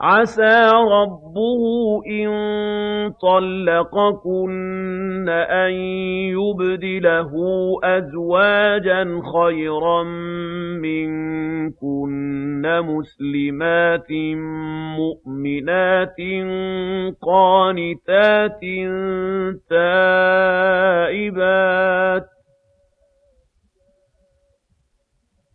عَسَىٰ رَبُّهُ إِن طَلَّقَكُنَّ أَن يُبْدِلَهُ أَزْوَاجًا خَيْرًا مِّنكُنَّ مُسْلِمَاتٍ مُّؤْمِنَاتٍ قَانِتَاتٍ تَائِبَاتٍ